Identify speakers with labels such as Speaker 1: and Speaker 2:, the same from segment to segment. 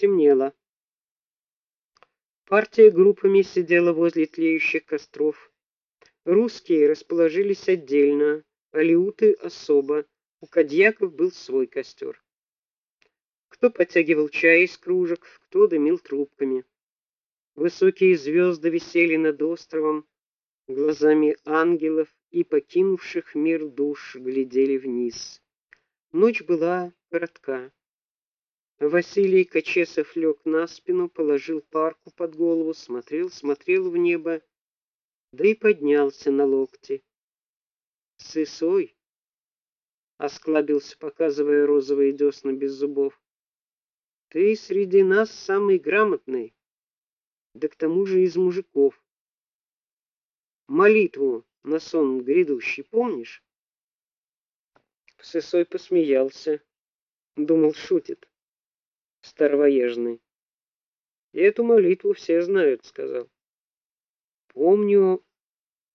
Speaker 1: стемнело. Партия группами сидела возле тлеющих костров. Русские расположились отдельно, алиуты особо. У кадьяков был свой костер. Кто подтягивал чай из кружек, кто дымил трубками. Высокие звезды висели над островом, глазами ангелов и покинувших мир душ глядели вниз. Ночь была коротка. Василий Качесов лег на спину, положил парку под голову, смотрел, смотрел в небо, да и поднялся на локти. Сысой осклабился, показывая розовые десна без зубов. Ты среди нас самый грамотный, да к тому же из мужиков. Молитву на сон грядущий помнишь? Сысой посмеялся, думал, шутит старовоежный. И эту молитву все знают, сказал. Помню,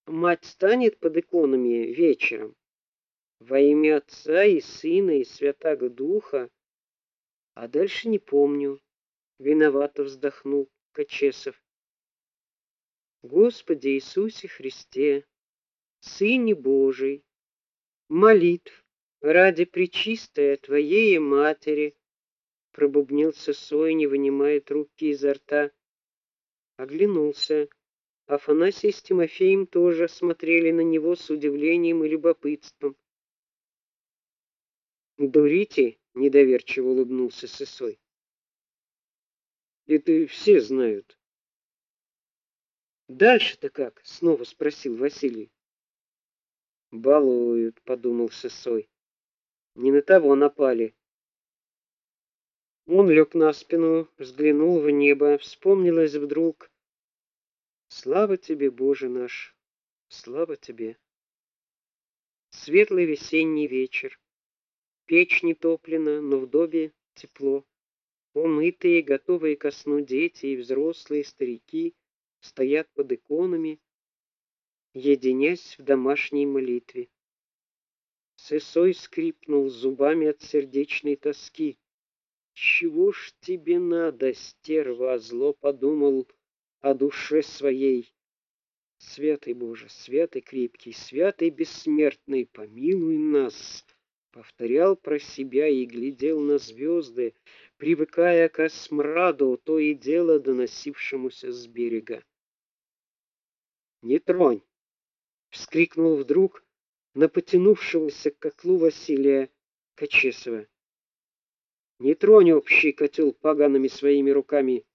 Speaker 1: мать станет под иконами вечером во имя Отца и Сына и Святаго Духа, а дальше не помню. Виновато вздохнул Качесов. Господи Иисусе Христе, Сыне Божий, молитв ради пречистая Твоей Матери, пробубнил Сысой, не вынимая трубки изо рта. Оглянулся. Афанасий с Тимофеем тоже смотрели на него с удивлением и любопытством. «Дурите?» — недоверчиво улыбнулся Сысой. «Это все знают». «Дальше-то как?» — снова спросил Василий. «Балуют», — подумал Сысой. «Не на того напали. Он лег на спину, взглянул в небо, вспомнилось вдруг: "Слава тебе, Боже наш, слава тебе". Светлый весенний вечер. Печь не топлена, но в доме тепло. Умытые, готовые ко сну дети и взрослые, старики стоят под иконами, единясь в домашней молитве. Сысой скрипнул зубами от сердечной тоски. Чего ж тебе надо, стерва, зло подумал о душе своей. Святый Боже, святый крепкий, святый бессмертный, помилуй нас. Повторял про себя и глядел на звезды, привыкая к смраду, то и дело доносившемуся с берега. Не тронь, вскрикнул вдруг на потянувшегося к котлу Василия Качесова. Не тронь общий котел погаными своими руками.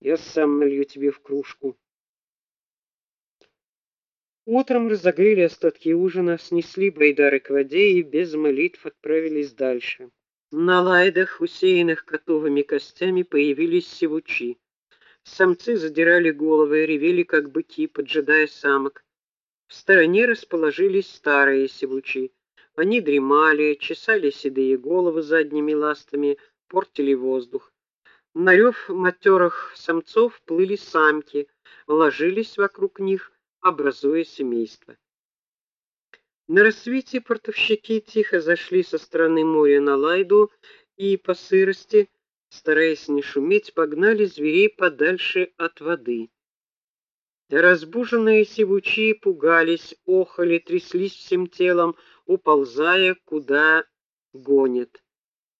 Speaker 1: Я сам налью тебе в кружку. Утром разогрели остатки ужина, снесли байдары к воде и без молитв отправились дальше. На лайдах, усеянных котовыми костями, появились сивучи. Самцы задирали головы и ревели, как быки, поджидая самок. В стороне расположились старые сивучи. Они дремали, чесали седые головы задними ластами, портили воздух. На рев матерых самцов плыли самки, ложились вокруг них, образуя семейство. На рассвете портовщики тихо зашли со стороны моря на Лайду и по сырости, стараясь не шуметь, погнали зверей подальше от воды. Разбуженные сивучи пугались, охали, тряслись всем телом, уползая куда гонят.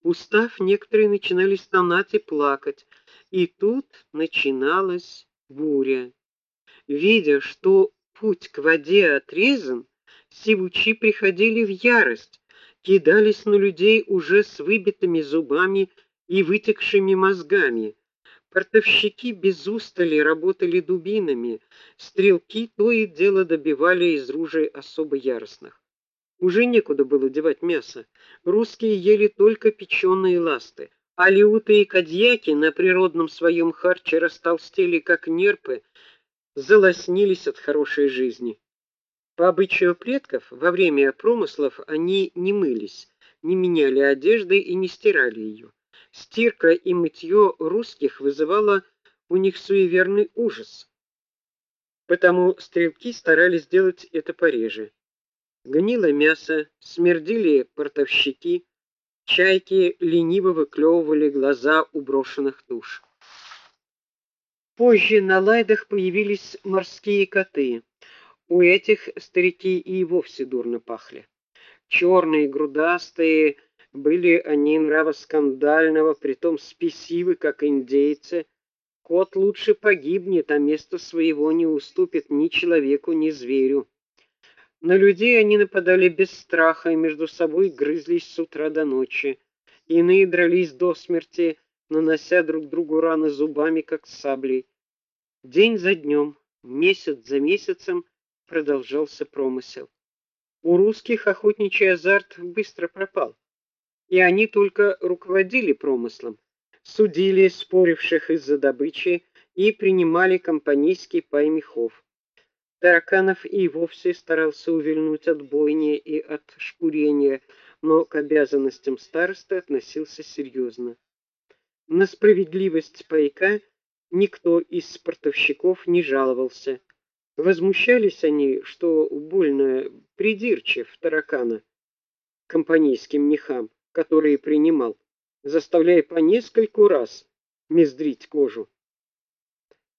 Speaker 1: Устав, некоторые начинали стонать и плакать, и тут начиналась буря. Видя, что путь к воде отрезан, сивучи приходили в ярость, кидались на людей уже с выбитыми зубами и вытекшими мозгами. Портовщики без устали работали дубинами, стрелки то и дело добивали из ружей особо яростных. Уже некуда было девать мясо. Русские ели только печеные ласты. Алиуты и кадьяки на природном своем харче растолстели как нерпы, залоснились от хорошей жизни. По обычаю предков, во время промыслов они не мылись, не меняли одежды и не стирали ее. Стирка и мытье русских вызывало у них суеверный ужас. Потому стрелки старались делать это пореже. Гнило мясо, смердили портовщики, Чайки лениво выклевывали глаза у брошенных туш. Позже на лайдах появились морские коты. У этих старики и вовсе дурно пахли. Черные, грудастые, были они нрава скандального, притом спесивы, как индейцы. Кот лучше погибнет, а место своего не уступит ни человеку, ни зверю. На людей они нападали без страха и между собой грызлись с утра до ночи. Иные дрались до смерти, нанося друг другу раны зубами, как саблей. День за днем, месяц за месяцем продолжался промысел. У русских охотничий азарт быстро пропал, и они только руководили промыслом, судили споривших из-за добычи и принимали компанейский пай мехов. Тараканов и вовсе старался увильнуть от бойни и от шкурения, но к обязанностям старосты относился серьезно. На справедливость пайка никто из спортовщиков не жаловался. Возмущались они, что больно придирчив таракана компанейским мехам, которые принимал, заставляя по нескольку раз мездрить кожу.